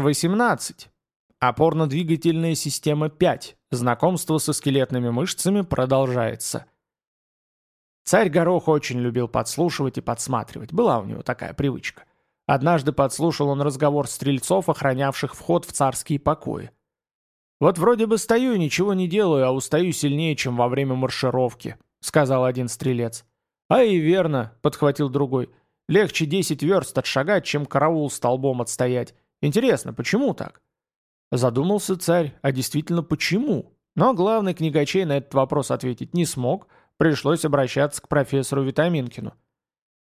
18. Опорно-двигательная система 5. Знакомство со скелетными мышцами продолжается. Царь Горох очень любил подслушивать и подсматривать. Была у него такая привычка. Однажды подслушал он разговор стрельцов, охранявших вход в царские покои. «Вот вроде бы стою и ничего не делаю, а устаю сильнее, чем во время маршировки», — сказал один стрелец. «А и верно», — подхватил другой. «Легче десять верст отшагать, чем караул столбом отстоять. Интересно, почему так?» Задумался царь, а действительно почему? Но главный книгачей на этот вопрос ответить не смог, пришлось обращаться к профессору Витаминкину.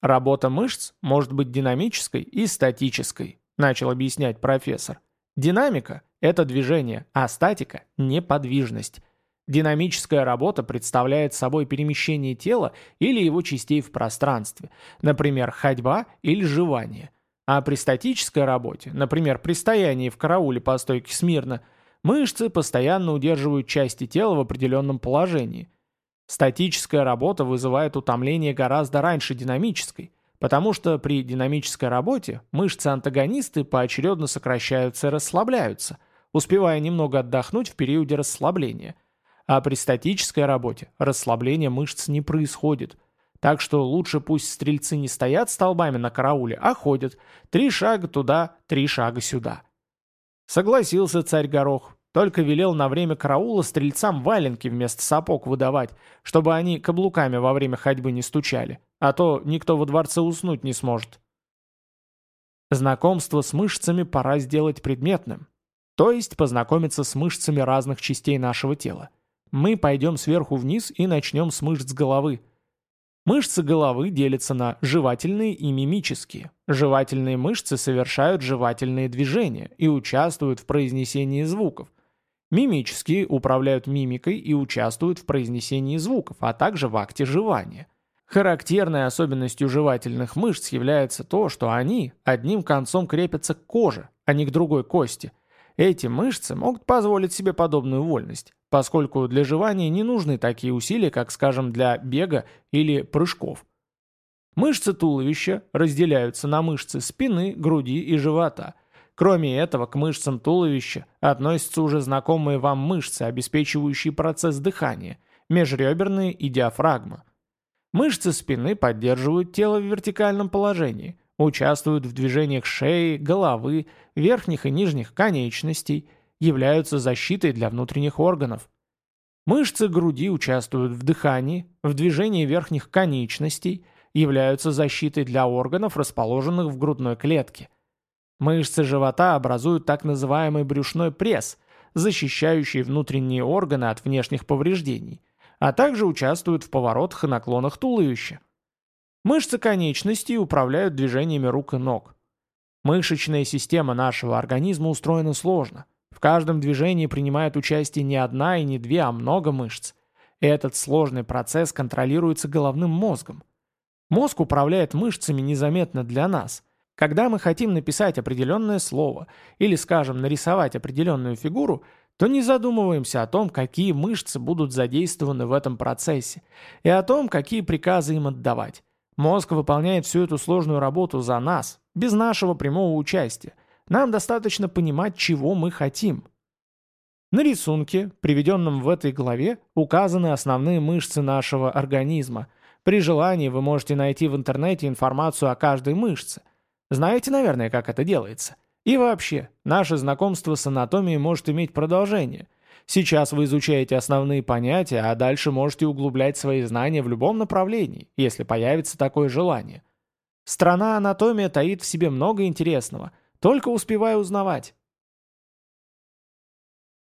Работа мышц может быть динамической и статической, начал объяснять профессор. Динамика – это движение, а статика – неподвижность. Динамическая работа представляет собой перемещение тела или его частей в пространстве, например, ходьба или жевание. А при статической работе, например, при стоянии в карауле по стойке смирно, мышцы постоянно удерживают части тела в определенном положении. Статическая работа вызывает утомление гораздо раньше динамической, потому что при динамической работе мышцы-антагонисты поочередно сокращаются и расслабляются, успевая немного отдохнуть в периоде расслабления. А при статической работе расслабление мышц не происходит. Так что лучше пусть стрельцы не стоят столбами на карауле, а ходят. Три шага туда, три шага сюда. Согласился царь Горох, только велел на время караула стрельцам валенки вместо сапог выдавать, чтобы они каблуками во время ходьбы не стучали, а то никто во дворце уснуть не сможет. Знакомство с мышцами пора сделать предметным, то есть познакомиться с мышцами разных частей нашего тела. Мы пойдем сверху вниз и начнем с мышц головы. Мышцы головы делятся на жевательные и мимические. Жевательные мышцы совершают жевательные движения и участвуют в произнесении звуков, Мимические управляют мимикой и участвуют в произнесении звуков, а также в акте жевания. Характерной особенностью жевательных мышц является то, что они одним концом крепятся к коже, а не к другой кости. Эти мышцы могут позволить себе подобную вольность, поскольку для жевания не нужны такие усилия, как, скажем, для бега или прыжков. Мышцы туловища разделяются на мышцы спины, груди и живота – Кроме этого, к мышцам туловища относятся уже знакомые вам мышцы, обеспечивающие процесс дыхания, межреберные и диафрагма. Мышцы спины поддерживают тело в вертикальном положении, участвуют в движениях шеи, головы, верхних и нижних конечностей, являются защитой для внутренних органов. Мышцы груди участвуют в дыхании, в движении верхних конечностей, являются защитой для органов, расположенных в грудной клетке. Мышцы живота образуют так называемый брюшной пресс, защищающий внутренние органы от внешних повреждений, а также участвуют в поворотах и наклонах туловища. Мышцы конечностей управляют движениями рук и ног. Мышечная система нашего организма устроена сложно. Каждом движении принимает участие не одна и не две, а много мышц. Этот сложный процесс контролируется головным мозгом. Мозг управляет мышцами незаметно для нас – когда мы хотим написать определенное слово или, скажем, нарисовать определенную фигуру, то не задумываемся о том, какие мышцы будут задействованы в этом процессе, и о том, какие приказы им отдавать. Мозг выполняет всю эту сложную работу за нас, без нашего прямого участия. Нам достаточно понимать, чего мы хотим. На рисунке, приведенном в этой главе, указаны основные мышцы нашего организма. При желании вы можете найти в интернете информацию о каждой мышце – знаете, наверное, как это делается. И вообще, наше знакомство с анатомией может иметь продолжение. Сейчас вы изучаете основные понятия, а дальше можете углублять свои знания в любом направлении, если появится такое желание. Страна анатомия таит в себе много интересного, только успеваю узнавать.